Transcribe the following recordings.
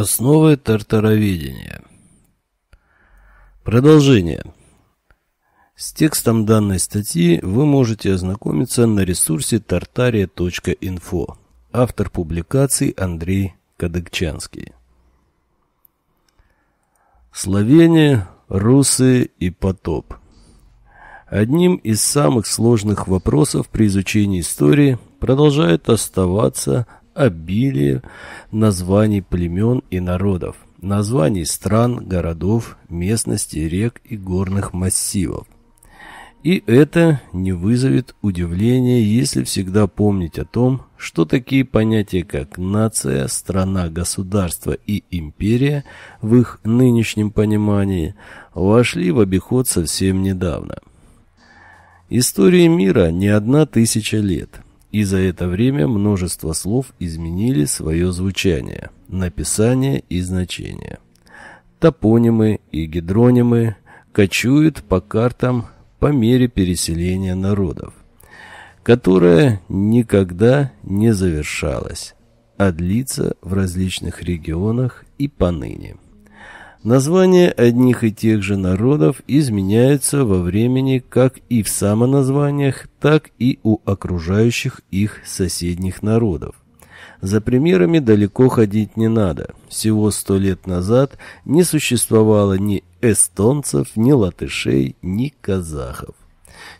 Основы тартароведения. Продолжение. С текстом данной статьи вы можете ознакомиться на ресурсе tartaria.info. Автор публикации Андрей Кадыкчанский. Словения, русы и потоп. Одним из самых сложных вопросов при изучении истории продолжает оставаться обилие названий племен и народов, названий стран, городов, местностей, рек и горных массивов. И это не вызовет удивления, если всегда помнить о том, что такие понятия, как нация, страна, государство и империя в их нынешнем понимании вошли в обиход совсем недавно. История мира не одна тысяча лет – и за это время множество слов изменили свое звучание, написание и значение. Топонимы и гидронимы кочуют по картам по мере переселения народов, которое никогда не завершалось, а длится в различных регионах и поныне. Названия одних и тех же народов изменяются во времени как и в самоназваниях, так и у окружающих их соседних народов. За примерами далеко ходить не надо. Всего сто лет назад не существовало ни эстонцев, ни латышей, ни казахов.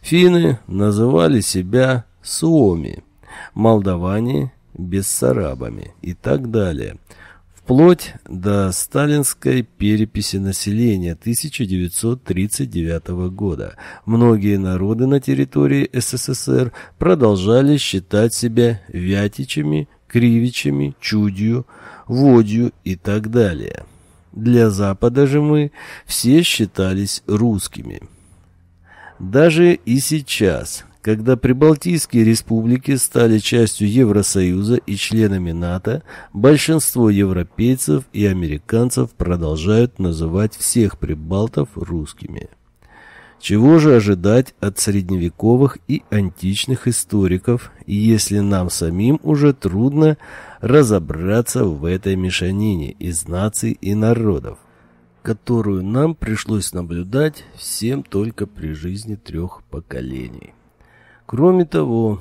Финны называли себя суоми, молдаване – бессарабами и так далее – вплоть до сталинской переписи населения 1939 года. Многие народы на территории СССР продолжали считать себя вятичами, кривичами, чудью, водью и так далее. Для Запада же мы все считались русскими. Даже и сейчас – когда прибалтийские республики стали частью Евросоюза и членами НАТО, большинство европейцев и американцев продолжают называть всех прибалтов русскими. Чего же ожидать от средневековых и античных историков, если нам самим уже трудно разобраться в этой мешанине из наций и народов, которую нам пришлось наблюдать всем только при жизни трех поколений? Кроме того,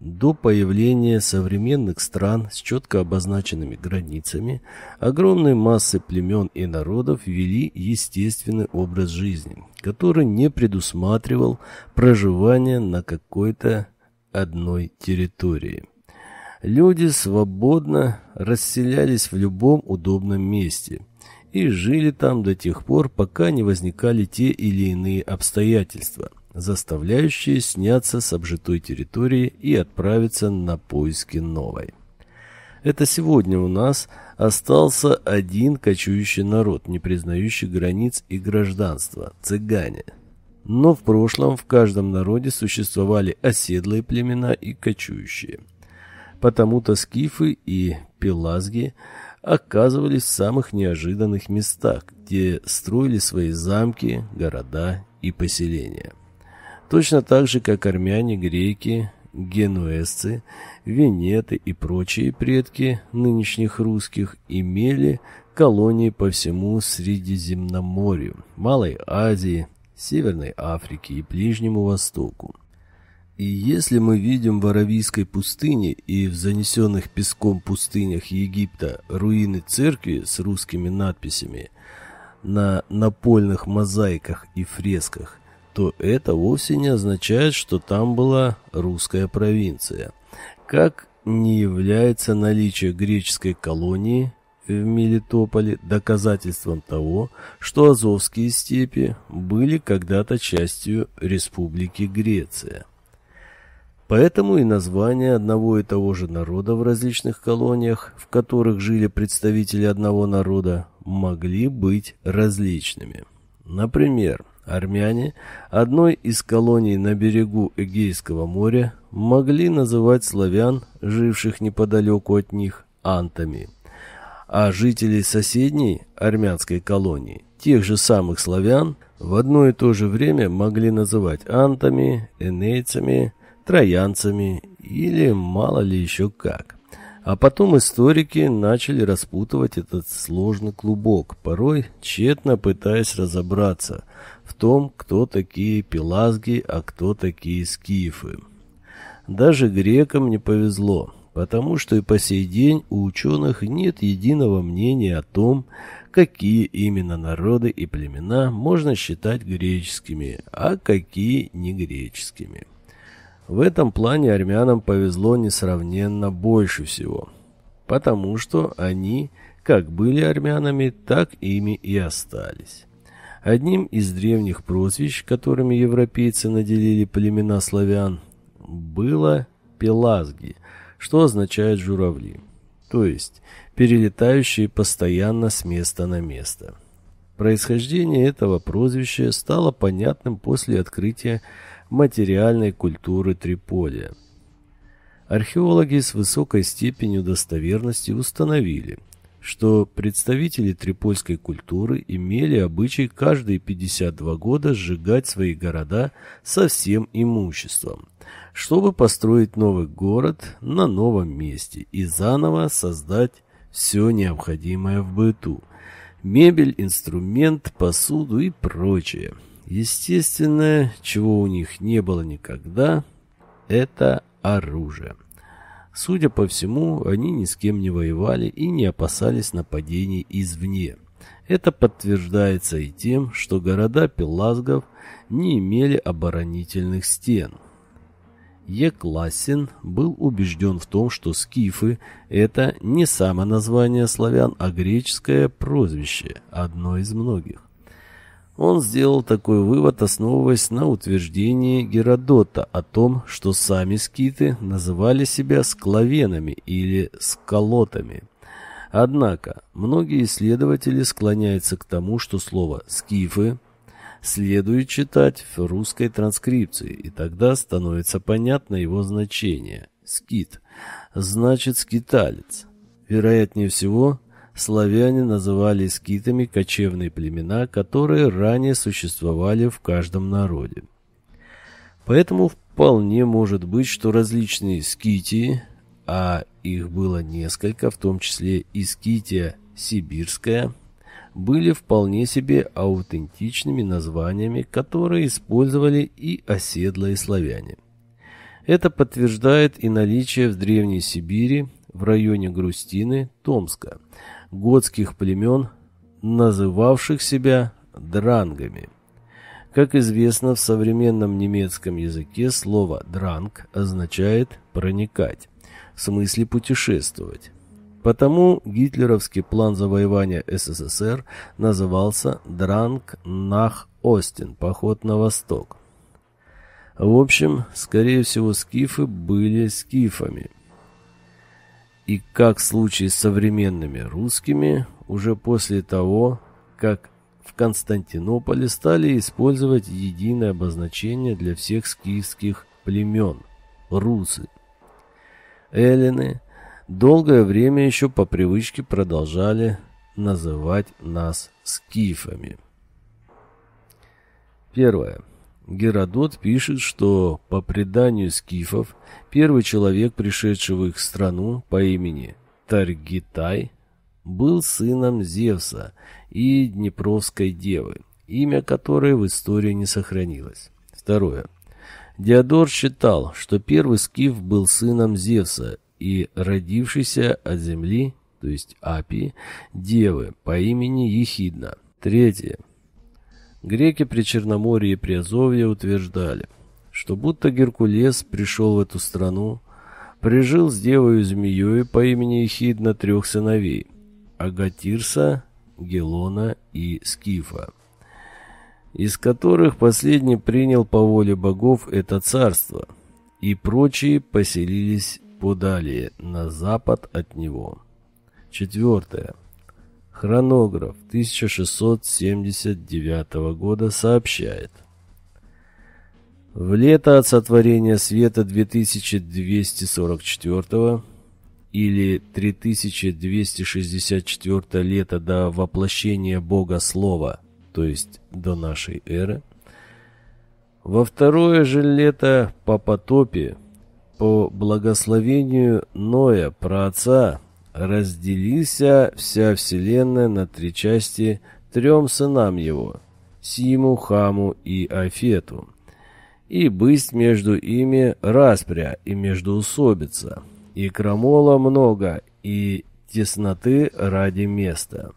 до появления современных стран с четко обозначенными границами огромные массы племен и народов вели естественный образ жизни, который не предусматривал проживание на какой-то одной территории. Люди свободно расселялись в любом удобном месте и жили там до тех пор, пока не возникали те или иные обстоятельства – заставляющие сняться с обжитой территории и отправиться на поиски новой. Это сегодня у нас остался один кочующий народ, не признающий границ и гражданства – цыгане. Но в прошлом в каждом народе существовали оседлые племена и кочующие. Потому-то скифы и пелазги оказывались в самых неожиданных местах, где строили свои замки, города и поселения. Точно так же, как армяне, греки, генуэзцы, венеты и прочие предки нынешних русских имели колонии по всему Средиземноморью, Малой Азии, Северной Африке и Ближнему Востоку. И если мы видим в Аравийской пустыне и в занесенных песком пустынях Египта руины церкви с русскими надписями на напольных мозаиках и фресках, то это вовсе не означает, что там была русская провинция. Как не является наличие греческой колонии в Мелитополе доказательством того, что Азовские степи были когда-то частью Республики Греция. Поэтому и названия одного и того же народа в различных колониях, в которых жили представители одного народа, могли быть различными. Например, Армяне одной из колоний на берегу Эгейского моря могли называть славян, живших неподалеку от них, антами, а жителей соседней армянской колонии, тех же самых славян, в одно и то же время могли называть антами, энейцами, троянцами или мало ли еще как. А потом историки начали распутывать этот сложный клубок, порой тщетно пытаясь разобраться том, кто такие пелазги, а кто такие скифы. Даже грекам не повезло, потому что и по сей день у ученых нет единого мнения о том, какие именно народы и племена можно считать греческими, а какие не греческими. В этом плане армянам повезло несравненно больше всего, потому что они как были армянами, так ими и остались. Одним из древних прозвищ, которыми европейцы наделили племена славян, было Пелазги, что означает «журавли», то есть перелетающие постоянно с места на место. Происхождение этого прозвища стало понятным после открытия материальной культуры Триполия. Археологи с высокой степенью достоверности установили, что представители трипольской культуры имели обычай каждые 52 года сжигать свои города со всем имуществом, чтобы построить новый город на новом месте и заново создать все необходимое в быту – мебель, инструмент, посуду и прочее – Естественно, чего у них не было никогда, это оружие. Судя по всему, они ни с кем не воевали и не опасались нападений извне. Это подтверждается и тем, что города пелазгов не имели оборонительных стен. Екласин был убежден в том, что скифы – это не само название славян, а греческое прозвище, одно из многих. Он сделал такой вывод, основываясь на утверждении Геродота о том, что сами скиты называли себя склавенами или скалотами. Однако, многие исследователи склоняются к тому, что слово «скифы» следует читать в русской транскрипции, и тогда становится понятно его значение. «Скит» значит «скиталец». Вероятнее всего, славяне называли скитами кочевные племена, которые ранее существовали в каждом народе. Поэтому вполне может быть, что различные скитии, а их было несколько, в том числе и скития сибирская, были вполне себе аутентичными названиями, которые использовали и оседлые славяне. Это подтверждает и наличие в Древней Сибири, в районе Грустины, Томска, готских племен, называвших себя дрангами. Как известно, в современном немецком языке слово «дранг» означает «проникать», в смысле путешествовать. Потому гитлеровский план завоевания СССР назывался «Дранг нах Остин» – «Поход на восток». В общем, скорее всего, скифы были скифами – и как в случае с современными русскими, уже после того, как в Константинополе стали использовать единое обозначение для всех скифских племен – русы. Эллины долгое время еще по привычке продолжали называть нас скифами. Первое. Геродот пишет, что по преданию скифов первый человек, пришедший в их страну по имени Таргитай, был сыном Зевса и Днепровской девы, имя которой в истории не сохранилось. Второе. Диодор считал, что первый скиф был сыном Зевса и родившийся от земли, то есть Апии, девы по имени Ехидна. Третье. Греки при Черноморье и Приазовье утверждали, что будто Геркулес пришел в эту страну, прижил с девою змеей по имени Ехидна трех сыновей – Агатирса, Гелона и Скифа, из которых последний принял по воле богов это царство, и прочие поселились подалее, на запад от него. Четвертое. Хронограф 1679 года сообщает. В лето от сотворения света 2244 или 3264 лета до воплощения Бога Слова, то есть до нашей эры, во второе же лето по потопе по благословению Ноя, праотца, разделился вся вселенная на три части трем сынам его, Симу, Хаму и Афету, и бысть между ими распря и междоусобица, и крамола много, и тесноты ради места.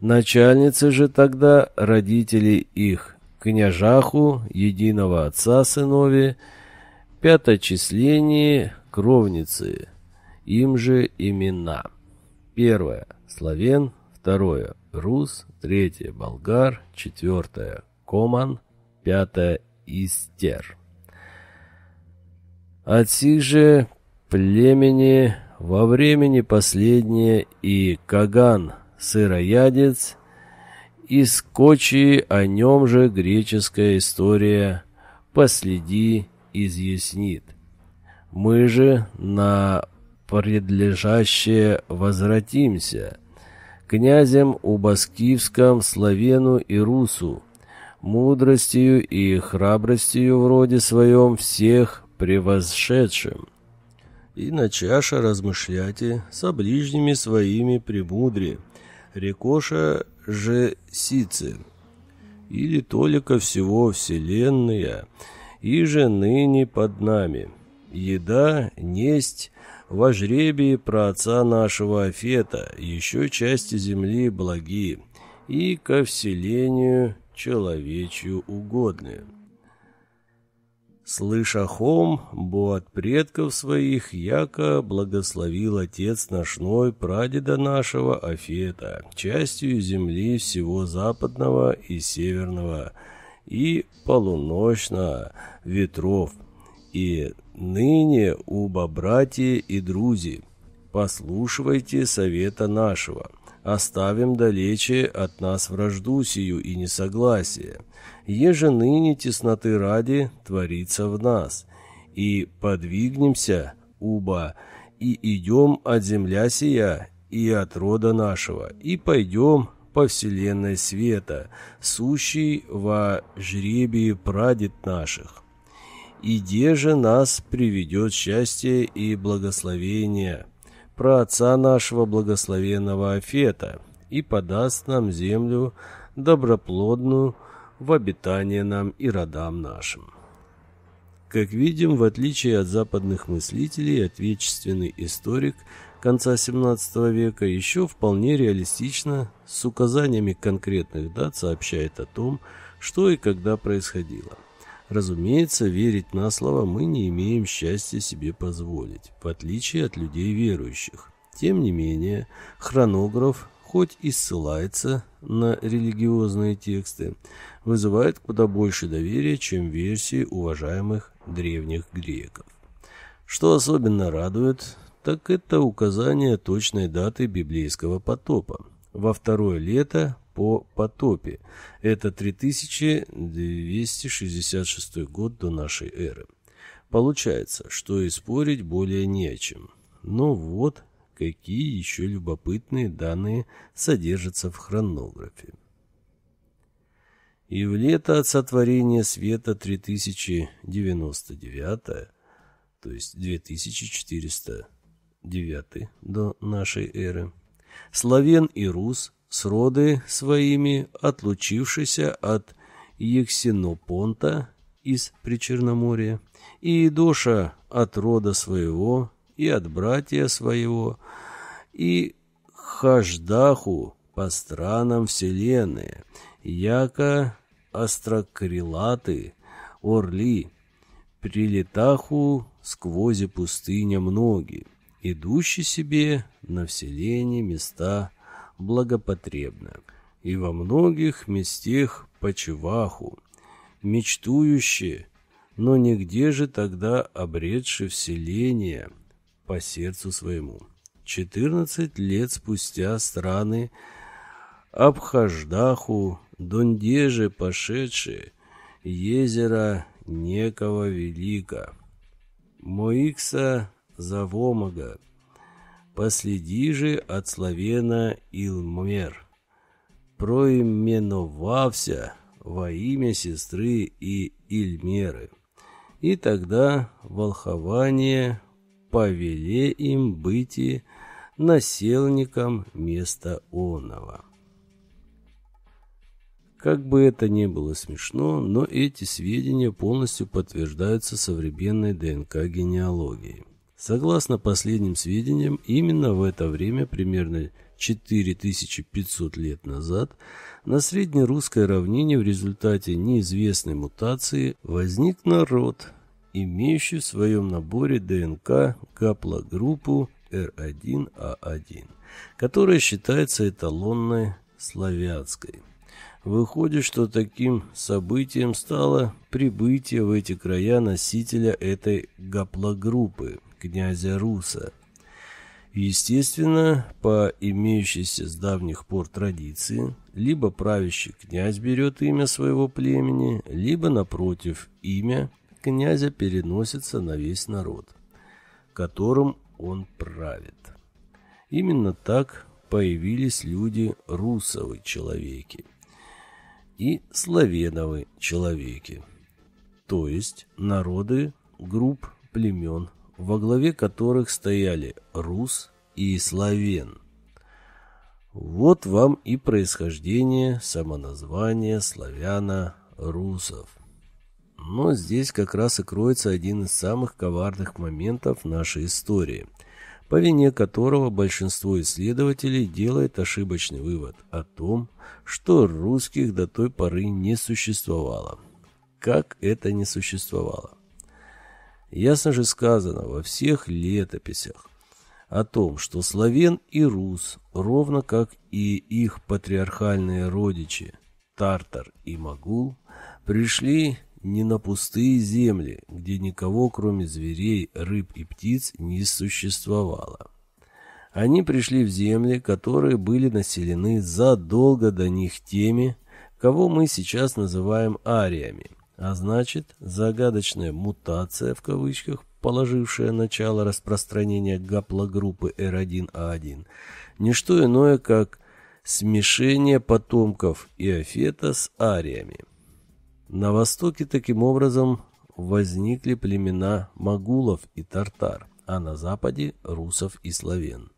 Начальницы же тогда родители их, княжаху, единого отца сынове, пяточисление, кровницы, им же имена. Первое – славен, второе – рус, третье – болгар, четвертое – коман, пятое – истер. От сих же племени во времени последнее и Каган, сыроядец, и скочи о нем же греческая история «Последи» изъяснит. Мы же на предлежащее возвратимся, князем Убаскивском, Славену и Русу, мудростью и храбростью в роде своем всех превозшедшим. И на чаше размышляйте со ближними своими премудре, рекоша же сицы, или только всего вселенная, и же ныне под нами. Еда несть во жребии про отца нашего Афета, еще части земли благие, и ко вселению человечью угодные. Слыша хом, бо от предков своих, яко благословил отец наш Ной, прадеда нашего Афета, частью земли всего западного и северного, и полуночного ветров, и ныне уба братья и друзи, послушивайте совета нашего, оставим далече от нас вражду сию и несогласие, еже ныне тесноты ради творится в нас, и подвигнемся, уба, и идем от земля сия и от рода нашего, и пойдем по вселенной света, сущий во жребии прадед наших и где же нас приведет счастье и благословение про отца нашего благословенного Афета и подаст нам землю доброплодную в обитание нам и родам нашим. Как видим, в отличие от западных мыслителей, отечественный историк конца XVII века еще вполне реалистично с указаниями конкретных дат сообщает о том, что и когда происходило. Разумеется, верить на слово мы не имеем счастья себе позволить, в отличие от людей верующих. Тем не менее, хронограф, хоть и ссылается на религиозные тексты, вызывает куда больше доверия, чем версии уважаемых древних греков. Что особенно радует, так это указание точной даты библейского потопа. Во второе лето по потопе. Это 3266 год до нашей эры. Получается, что и спорить более не о чем. Но вот какие еще любопытные данные содержатся в хронографе. И в лето от сотворения света 3099, то есть 2409 до нашей эры, славен и рус с роды своими, отлучившийся от Ексинопонта из Причерноморья, и Идоша от рода своего, и от братья своего, и Хаждаху по странам вселенной, яко острокрилаты, орли, прилетаху сквозь пустыня многие, идущие себе на вселение места благопотребно, и во многих местах почеваху, мечтующие, но нигде же тогда обретши вселение по сердцу своему. Четырнадцать лет спустя страны Абхаждаху, донде же пошедшие, езера некого велика, Моикса Завомага, Последи же от славена Илмер, проименовався во имя сестры и Ильмеры. И тогда волхование повеле им быть и насельником места оного. Как бы это ни было смешно, но эти сведения полностью подтверждаются современной ДНК-генеалогией. Согласно последним сведениям, именно в это время, примерно 4500 лет назад, на среднерусской равнине в результате неизвестной мутации возник народ, имеющий в своем наборе ДНК гаплогруппу R1A1, которая считается эталонной славянской. Выходит, что таким событием стало прибытие в эти края носителя этой гаплогруппы, князя Руса. Естественно, по имеющейся с давних пор традиции, либо правящий князь берет имя своего племени, либо, напротив, имя князя переносится на весь народ, которым он правит. Именно так появились люди русовы человеки и славеновы человеки, то есть народы групп племен, во главе которых стояли рус и славен. Вот вам и происхождение самоназвания славяна-русов. Но здесь как раз и кроется один из самых коварных моментов нашей истории, по вине которого большинство исследователей делает ошибочный вывод о том, что русских до той поры не существовало. Как это не существовало? Ясно же сказано во всех летописях о том, что славен и рус, ровно как и их патриархальные родичи, Тартар и Магул, пришли не на пустые земли, где никого, кроме зверей, рыб и птиц, не существовало. Они пришли в земли, которые были населены задолго до них теми, кого мы сейчас называем ариями, а значит, загадочная «мутация» в кавычках, положившая начало распространения гаплогруппы R1A1, не что иное, как смешение потомков Иофета с ариями. На востоке таким образом возникли племена магулов и тартар, а на западе русов и славян.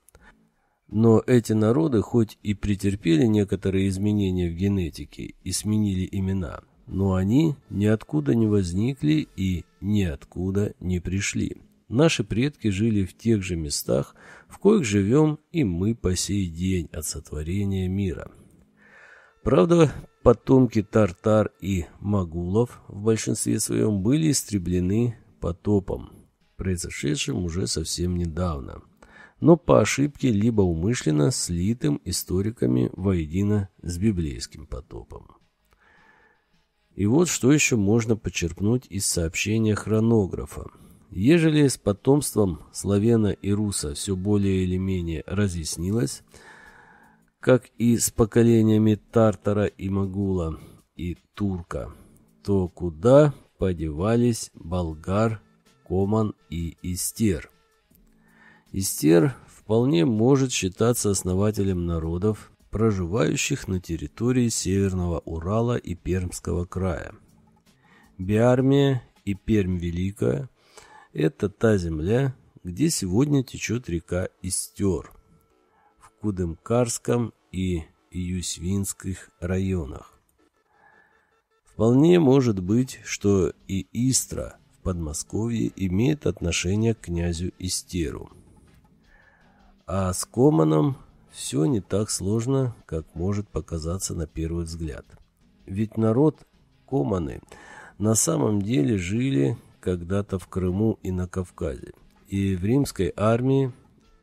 Но эти народы хоть и претерпели некоторые изменения в генетике и сменили имена, но они ниоткуда не возникли и ниоткуда не пришли. Наши предки жили в тех же местах, в коих живем и мы по сей день от сотворения мира. Правда, потомки Тартар и Магулов в большинстве своем были истреблены потопом, произошедшим уже совсем недавно, но по ошибке либо умышленно слитым историками воедино с библейским потопом. И вот что еще можно почерпнуть из сообщения хронографа. Ежели с потомством славяна и руса все более или менее разъяснилось, как и с поколениями Тартара и Магула и Турка, то куда подевались Болгар, Коман и Истер? Истер вполне может считаться основателем народов, проживающих на территории Северного Урала и Пермского края. Биармия и Пермь Великая – это та земля, где сегодня течет река Истер – Кудымкарском и Юсвинских районах. Вполне может быть, что и Истра в Подмосковье имеет отношение к князю Истеру. А с Команом все не так сложно, как может показаться на первый взгляд. Ведь народ Команы на самом деле жили когда-то в Крыму и на Кавказе. И в римской армии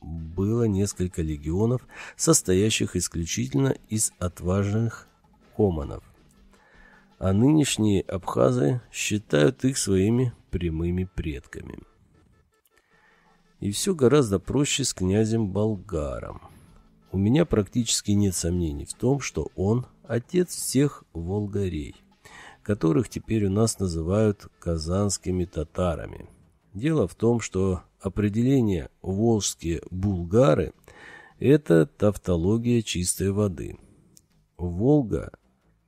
было несколько легионов, состоящих исключительно из отважных команов. А нынешние абхазы считают их своими прямыми предками. И все гораздо проще с князем Болгаром. У меня практически нет сомнений в том, что он отец всех волгарей, которых теперь у нас называют казанскими татарами. Дело в том, что определение «волжские булгары» – это тавтология чистой воды. Волга,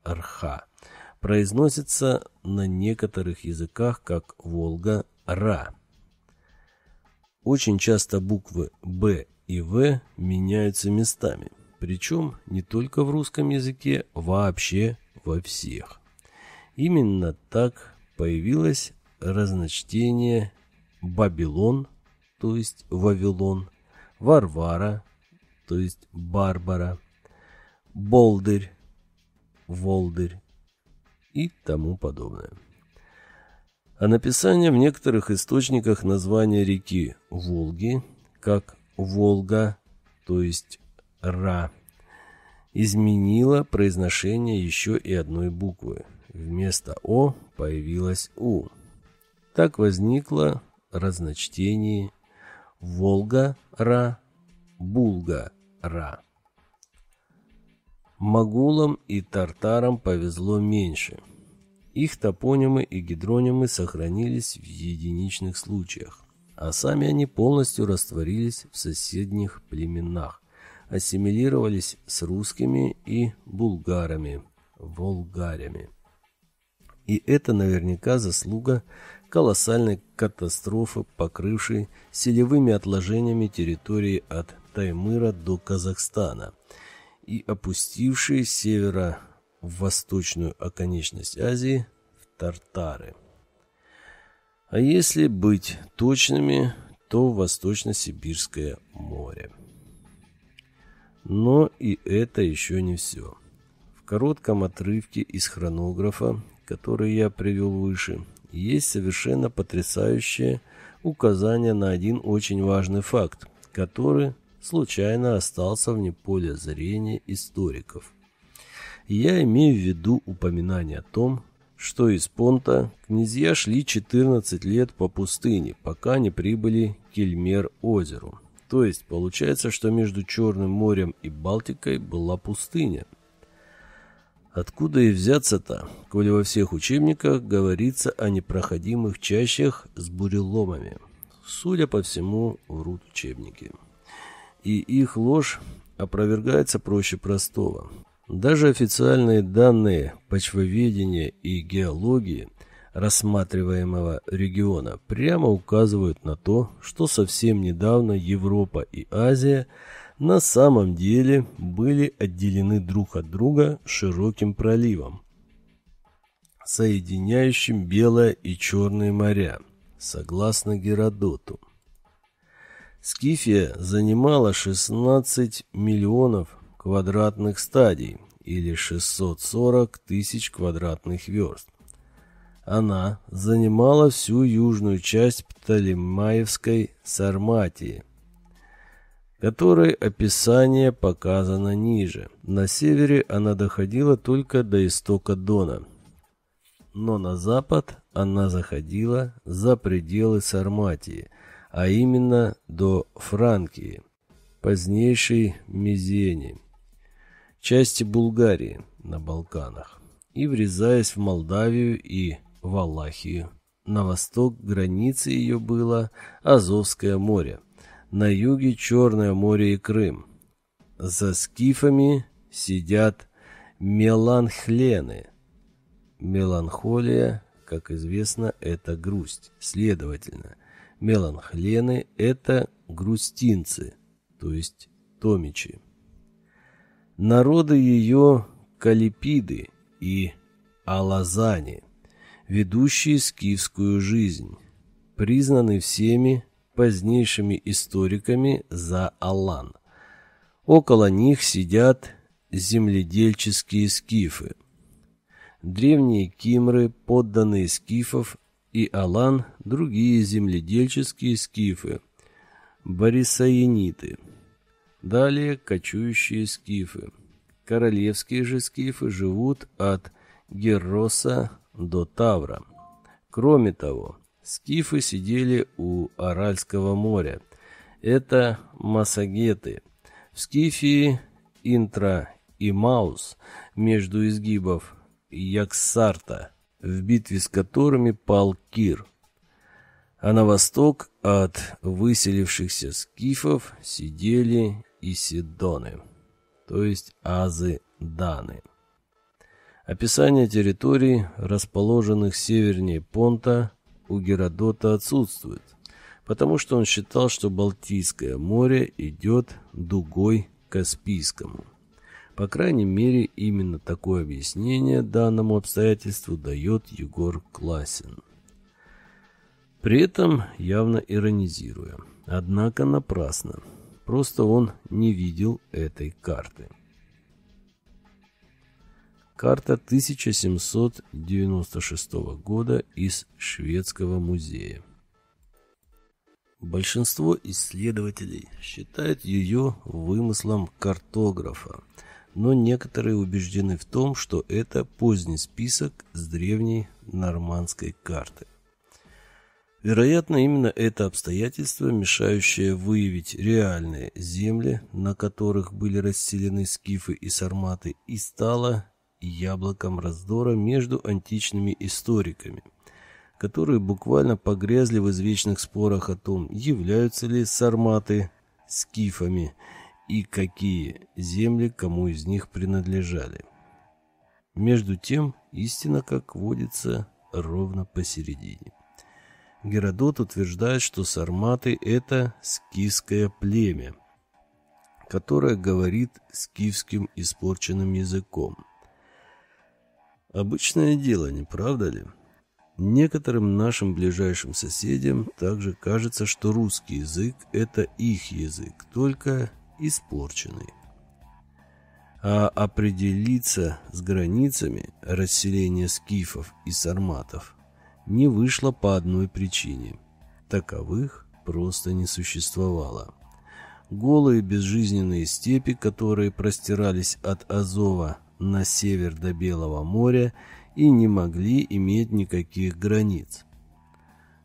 Арха, произносится на некоторых языках как Волга-Ра. Очень часто буквы «Б» и «В» меняются местами, причем не только в русском языке, вообще во всех. Именно так появилось разночтение «Бабилон», то есть «Вавилон», «Варвара», то есть «Барбара», «Болдырь», «Волдырь» и тому подобное а написание в некоторых источниках названия реки Волги, как Волга, то есть Ра, изменило произношение еще и одной буквы. Вместо О появилась У. Так возникло разночтение Волга-Ра, Булга-Ра. Могулам и тартарам повезло меньше – их топонимы и гидронимы сохранились в единичных случаях, а сами они полностью растворились в соседних племенах, ассимилировались с русскими и булгарами, волгарями. И это наверняка заслуга колоссальной катастрофы, покрывшей селевыми отложениями территории от Таймыра до Казахстана и опустившей севера в восточную оконечность Азии, в Тартары. А если быть точными, то Восточно-Сибирское море. Но и это еще не все. В коротком отрывке из хронографа, который я привел выше, есть совершенно потрясающее указание на один очень важный факт, который случайно остался вне поля зрения историков. Я имею в виду упоминание о том, что из Понта князья шли 14 лет по пустыне, пока не прибыли к Кельмер-озеру. То есть получается, что между Черным морем и Балтикой была пустыня. Откуда и взяться-то, коли во всех учебниках говорится о непроходимых чащах с буреломами? Судя по всему, врут учебники. И их ложь опровергается проще простого. Даже официальные данные почвоведения и геологии рассматриваемого региона прямо указывают на то, что совсем недавно Европа и Азия на самом деле были отделены друг от друга широким проливом, соединяющим Белое и Черное моря, согласно Геродоту. Скифия занимала 16 миллионов квадратных стадий или 640 тысяч квадратных верст. Она занимала всю южную часть Птолемаевской Сарматии, которой описание показано ниже. На севере она доходила только до истока Дона, но на запад она заходила за пределы Сарматии, а именно до Франкии, позднейшей Мизени части Булгарии на Балканах и врезаясь в Молдавию и Валахию. На восток границы ее было Азовское море, на юге Черное море и Крым. За скифами сидят меланхлены. Меланхолия, как известно, это грусть. Следовательно, меланхлены – это грустинцы, то есть томичи. Народы ее Калипиды и Алазани, ведущие скифскую жизнь, признаны всеми позднейшими историками за Алан. Около них сидят земледельческие скифы. Древние кимры, подданные скифов, и Алан – другие земледельческие скифы, борисаениты – Далее кочующие скифы. Королевские же скифы живут от Герроса до Тавра. Кроме того, скифы сидели у Аральского моря. Это массагеты. В Скифии Интра и Маус между изгибов Яксарта, в битве с которыми пал Кир – а на восток от выселившихся скифов сидели исидоны, то есть азы-даны. Описание территорий, расположенных севернее Понта, у Геродота отсутствует, потому что он считал, что Балтийское море идет дугой к Каспийскому. По крайней мере, именно такое объяснение данному обстоятельству дает Егор Классин. При этом явно иронизируя. Однако напрасно. Просто он не видел этой карты. Карта 1796 года из Шведского музея. Большинство исследователей считают ее вымыслом картографа, но некоторые убеждены в том, что это поздний список с древней нормандской карты. Вероятно, именно это обстоятельство, мешающее выявить реальные земли, на которых были расселены скифы и сарматы, и стало яблоком раздора между античными историками, которые буквально погрязли в извечных спорах о том, являются ли сарматы скифами и какие земли кому из них принадлежали. Между тем, истина, как водится, ровно посередине. Геродот утверждает, что сарматы – это скифское племя, которое говорит скифским испорченным языком. Обычное дело, не правда ли? Некоторым нашим ближайшим соседям также кажется, что русский язык – это их язык, только испорченный. А определиться с границами расселения скифов и сарматов не вышло по одной причине. Таковых просто не существовало. Голые безжизненные степи, которые простирались от Азова на север до Белого моря и не могли иметь никаких границ.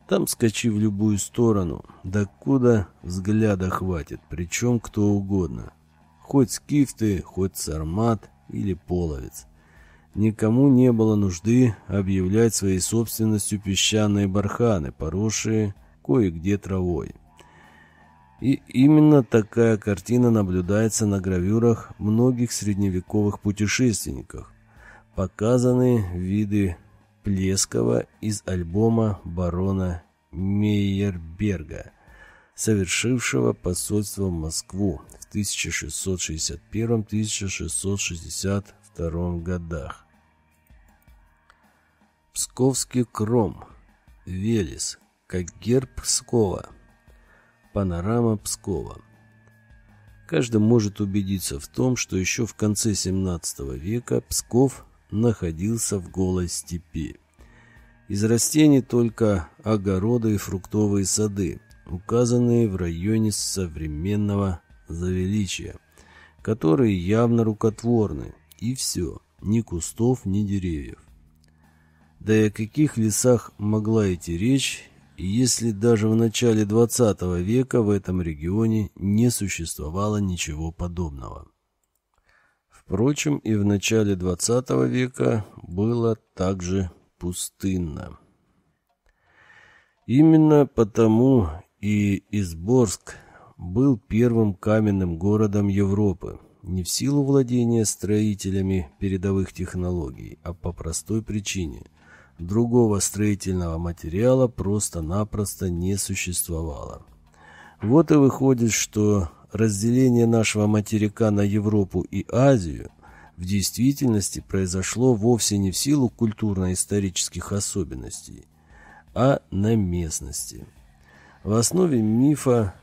Там скачи в любую сторону, докуда взгляда хватит, причем кто угодно. Хоть скифты, хоть сармат или половец. Никому не было нужды объявлять своей собственностью песчаные барханы, поросшие кое-где травой. И именно такая картина наблюдается на гравюрах многих средневековых путешественников. Показаны виды Плескова из альбома барона Мейерберга, совершившего посольство в Москву в 1661-1662 годах. Псковский кром. Велес. Как герб Пскова. Панорама Пскова. Каждый может убедиться в том, что еще в конце 17 века Псков находился в голой степи. Из растений только огороды и фруктовые сады, указанные в районе современного Завеличия, которые явно рукотворны, и все, ни кустов, ни деревьев. Да и о каких лесах могла идти речь, если даже в начале XX века в этом регионе не существовало ничего подобного. Впрочем, и в начале XX века было также пустынно. Именно потому и Изборск был первым каменным городом Европы, не в силу владения строителями передовых технологий, а по простой причине – Другого строительного материала просто-напросто не существовало. Вот и выходит, что разделение нашего материка на Европу и Азию в действительности произошло вовсе не в силу культурно-исторических особенностей, а на местности. В основе мифа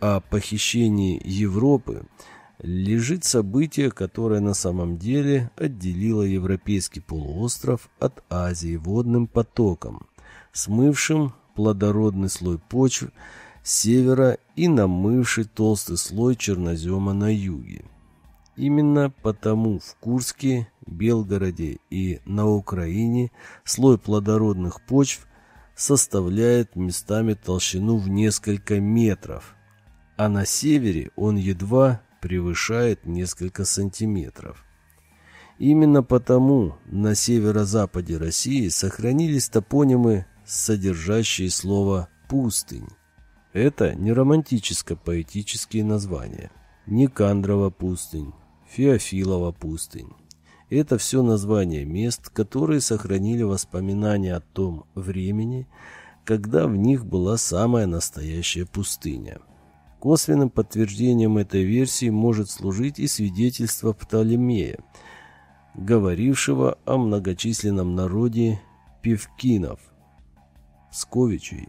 о похищении Европы – лежит событие, которое на самом деле отделило европейский полуостров от Азии водным потоком, смывшим плодородный слой почв с севера и намывший толстый слой чернозема на юге. Именно потому в Курске, Белгороде и на Украине слой плодородных почв составляет местами толщину в несколько метров, а на севере он едва превышает несколько сантиметров. Именно потому на северо-западе России сохранились топонимы, содержащие слово «пустынь». Это не романтическо-поэтические названия. Никандрова пустынь, Феофилова пустынь. Это все названия мест, которые сохранили воспоминания о том времени, когда в них была самая настоящая пустыня. Косвенным подтверждением этой версии может служить и свидетельство Птолемея, говорившего о многочисленном народе певкинов, сковичей,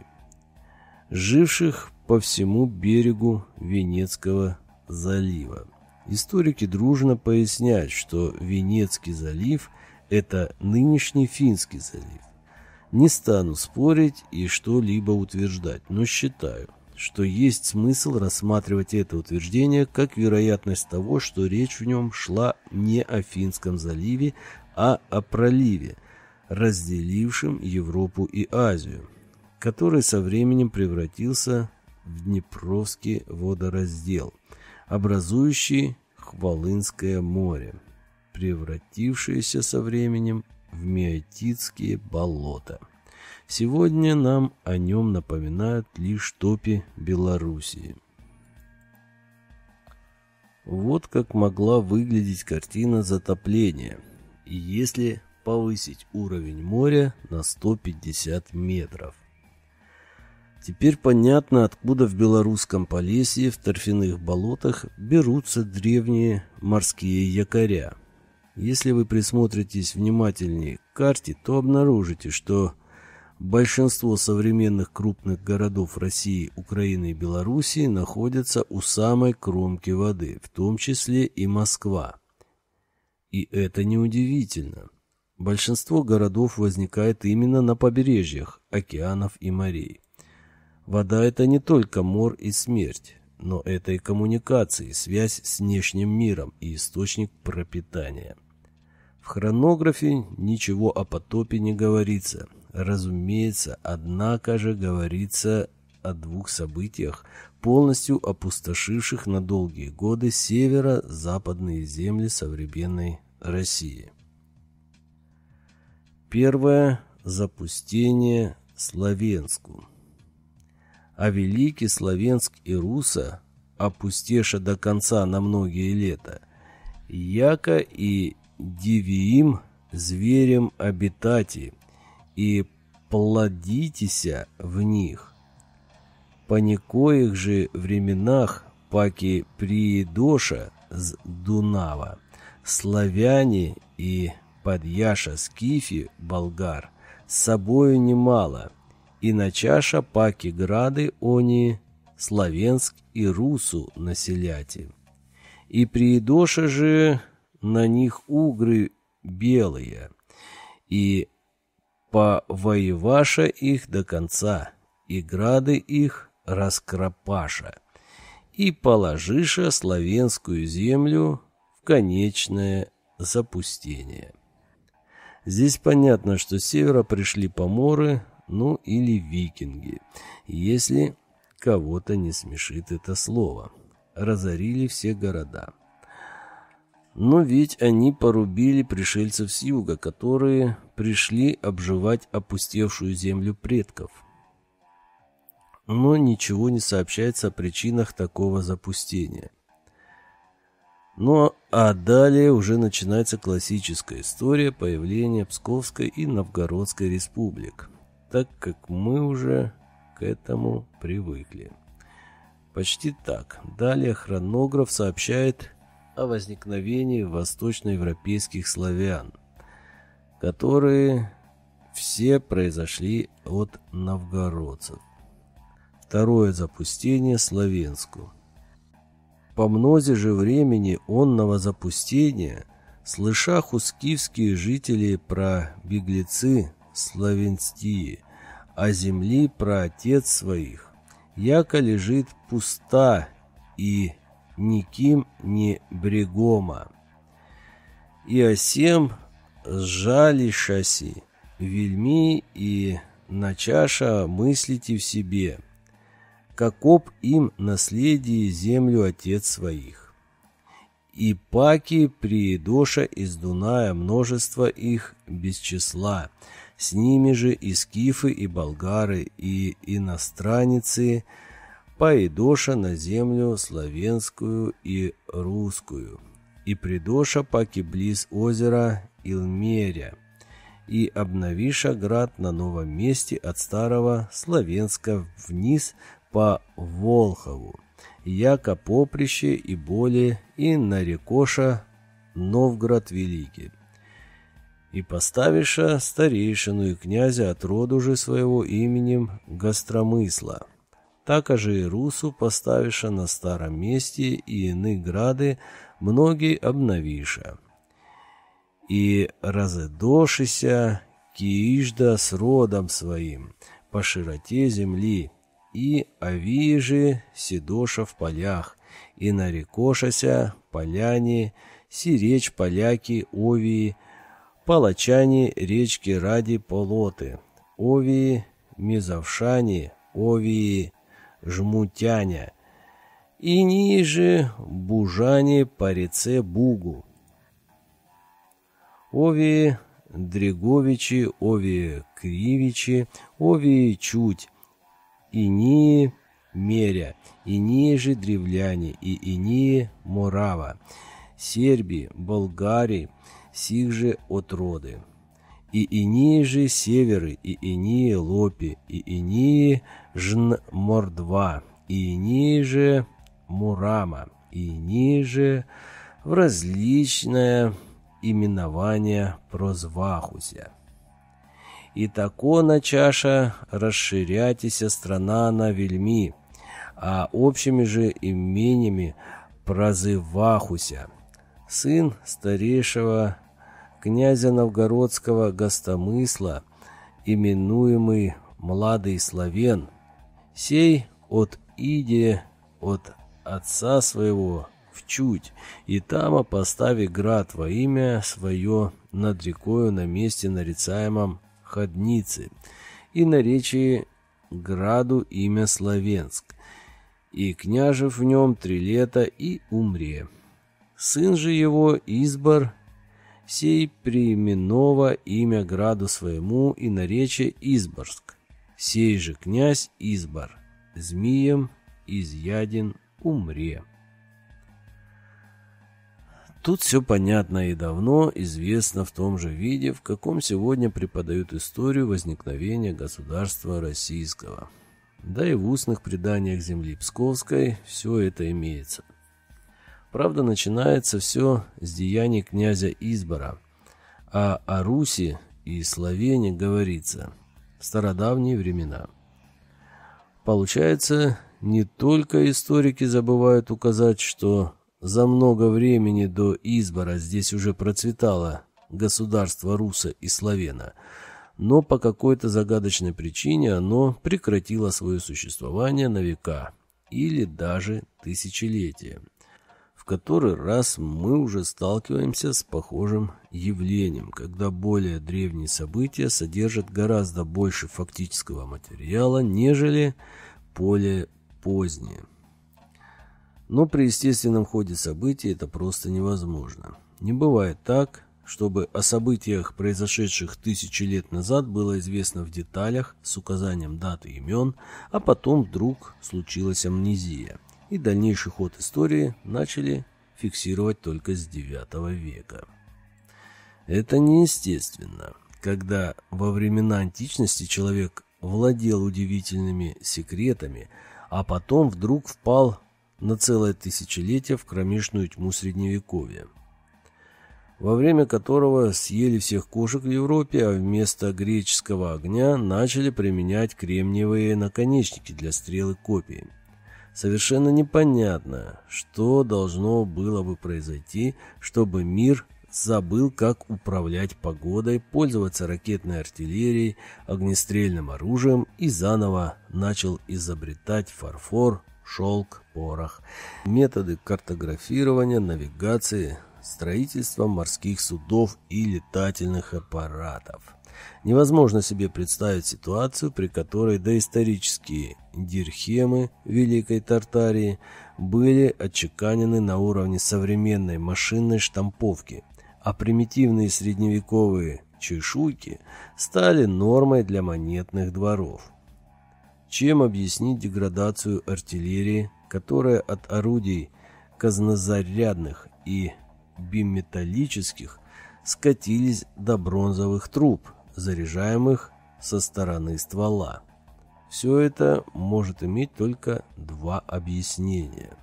живших по всему берегу Венецкого залива. Историки дружно поясняют, что Венецкий залив – это нынешний Финский залив. Не стану спорить и что-либо утверждать, но считаю, что есть смысл рассматривать это утверждение как вероятность того, что речь в нем шла не о Финском заливе, а о проливе, разделившем Европу и Азию, который со временем превратился в Днепровский водораздел, образующий Хвалынское море, превратившееся со временем в Меотитские болота. Сегодня нам о нем напоминают лишь топи Белоруссии. Вот как могла выглядеть картина затопления, если повысить уровень моря на 150 метров. Теперь понятно, откуда в белорусском Полесье в торфяных болотах берутся древние морские якоря – если вы присмотритесь внимательнее к карте, то обнаружите, что большинство современных крупных городов России, Украины и Белоруссии находятся у самой кромки воды, в том числе и Москва. И это неудивительно. Большинство городов возникает именно на побережьях океанов и морей. Вода – это не только мор и смерть, но это и коммуникации, связь с внешним миром и источник пропитания. В хронографе ничего о потопе не говорится. Разумеется, однако же говорится о двух событиях, полностью опустошивших на долгие годы северо-западные земли современной России. Первое – запустение Славенску. А великий Славенск и Руса, опустеша до конца на многие лета, яко и дивиим зверем обитати, и плодитеся в них. По никоих же временах, паки приедоша с Дунава, славяне и подъяша скифи болгар с собою немало, и начаша паки грады они Славенск и Русу населяти. И приедоша же на них угры белые, и повоеваша их до конца, и грады их раскропаша, и положиша славянскую землю в конечное запустение. Здесь понятно, что с севера пришли поморы, ну или викинги, если кого-то не смешит это слово. Разорили все города. Но ведь они порубили пришельцев с юга, которые пришли обживать опустевшую землю предков. Но ничего не сообщается о причинах такого запустения. Ну а далее уже начинается классическая история появления Псковской и Новгородской республик, так как мы уже к этому привыкли. Почти так. Далее хронограф сообщает о возникновении восточноевропейских славян, которые все произошли от новгородцев. Второе запустение Словенску. По мнозе же времени онного запустения, слыша хускивские жители про беглецы славянстии, а земли про отец своих, яко лежит пуста и никим не брегома. И осем сжалишаси, вельми и начаша мыслите в себе, какоп им наследие землю отец своих. И паки приедоша из Дуная множество их без числа, с ними же и скифы, и болгары, и иностраницы, Поедоша на землю славянскую и русскую, и придоша паки близ озера Илмеря, и обновиша град на новом месте от старого Славенска вниз по Волхову, яко поприще и более, и нарекоша Новгород Великий. И поставиша старейшину и князя от роду же своего именем Гостромысла. Так же и Русу поставиша на старом месте и иные грады многие обновиша. И разыдошися киижда с родом своим по широте земли, и авижи седоша в полях, и нарекошася поляне, сиречь поляки, овии, палачане речки ради полоты, овии, мезовшане, овии, жмутяня, и ниже бужане по реце Бугу. Овии Дреговичи, Овии Кривичи, Овии Чуть, Инии Меря, Инии же древляне и Инии Морава, Сербии, Болгарии, сих же отроды. И Инии же северы, и Инии Лопи, и Инии Жн Мордва, и Инии же Мурама, и ниже в различное именование прозвахуся. И тако на чаша расширятися страна на вельми, а общими же именями прозывахуся. Сын старейшего князя новгородского гостомысла, именуемый Младый Славен, сей от Иде, от отца своего в Чуть, и там постави град во имя свое над рекою на месте нарицаемом Ходницы, и наречии граду имя Славенск, и княжев в нем три лета и умре. Сын же его Избор, сей преименова имя граду своему и наречие Изборск, сей же князь Избор, змеем изъяден умре. Тут все понятно и давно известно в том же виде, в каком сегодня преподают историю возникновения государства российского. Да и в устных преданиях земли Псковской все это имеется. Правда, начинается все с деяний князя Избора, а о Руси и Словении говорится в стародавние времена. Получается, не только историки забывают указать, что за много времени до избора здесь уже процветало государство Руса и Славена, но по какой-то загадочной причине оно прекратило свое существование на века или даже тысячелетия. Который раз мы уже сталкиваемся с похожим явлением, когда более древние события содержат гораздо больше фактического материала, нежели более поздние. Но при естественном ходе событий это просто невозможно. Не бывает так, чтобы о событиях, произошедших тысячи лет назад, было известно в деталях с указанием даты и имен, а потом вдруг случилась амнезия, и дальнейший ход истории начали фиксировать только с IX века. Это неестественно, когда во времена античности человек владел удивительными секретами, а потом вдруг впал на целое тысячелетие в кромешную тьму Средневековья, во время которого съели всех кошек в Европе, а вместо греческого огня начали применять кремниевые наконечники для стрел и копий. Совершенно непонятно, что должно было бы произойти, чтобы мир забыл, как управлять погодой, пользоваться ракетной артиллерией, огнестрельным оружием и заново начал изобретать фарфор, шелк, порох, методы картографирования, навигации, строительства морских судов и летательных аппаратов. Невозможно себе представить ситуацию, при которой доисторические дирхемы Великой Тартарии были отчеканены на уровне современной машинной штамповки, а примитивные средневековые чешуйки стали нормой для монетных дворов. Чем объяснить деградацию артиллерии, которая от орудий казнозарядных и биметаллических скатились до бронзовых труб, заряжаемых со стороны ствола. Все это может иметь только два объяснения.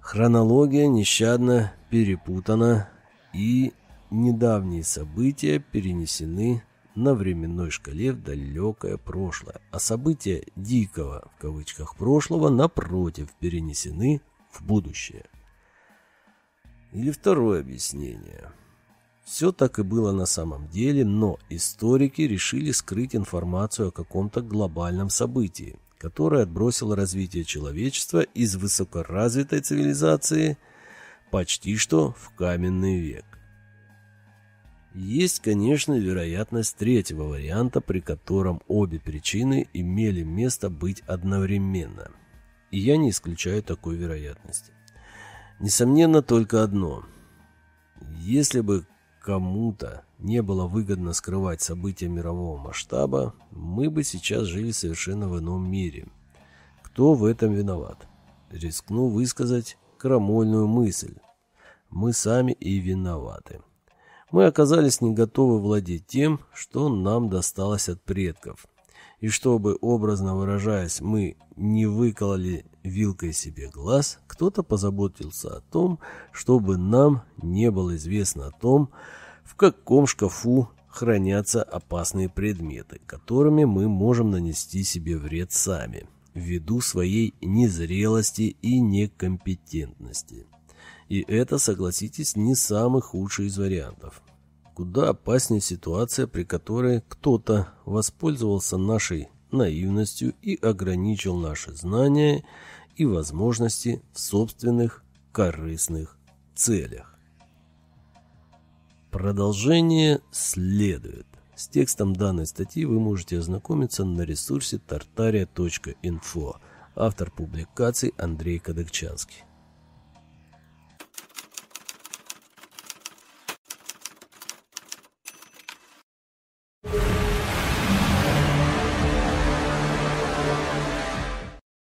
Хронология нещадно перепутана, и недавние события перенесены на временной шкале в далекое прошлое, а события «дикого» в кавычках прошлого, напротив, перенесены в будущее. Или второе объяснение. Все так и было на самом деле, но историки решили скрыть информацию о каком-то глобальном событии, которое отбросило развитие человечества из высокоразвитой цивилизации почти что в каменный век. Есть, конечно, вероятность третьего варианта, при котором обе причины имели место быть одновременно. И я не исключаю такой вероятности. Несомненно, только одно. Если бы кому-то не было выгодно скрывать события мирового масштаба, мы бы сейчас жили совершенно в ином мире. Кто в этом виноват? Рискну высказать крамольную мысль. Мы сами и виноваты мы оказались не готовы владеть тем, что нам досталось от предков. И чтобы, образно выражаясь, мы не выкололи вилкой себе глаз, кто-то позаботился о том, чтобы нам не было известно о том, в каком шкафу хранятся опасные предметы, которыми мы можем нанести себе вред сами, ввиду своей незрелости и некомпетентности. И это, согласитесь, не самый худший из вариантов. Куда опаснее ситуация, при которой кто-то воспользовался нашей наивностью и ограничил наши знания и возможности в собственных корыстных целях. Продолжение следует. С текстом данной статьи вы можете ознакомиться на ресурсе tartaria.info. Автор публикации Андрей Кадыгчанский.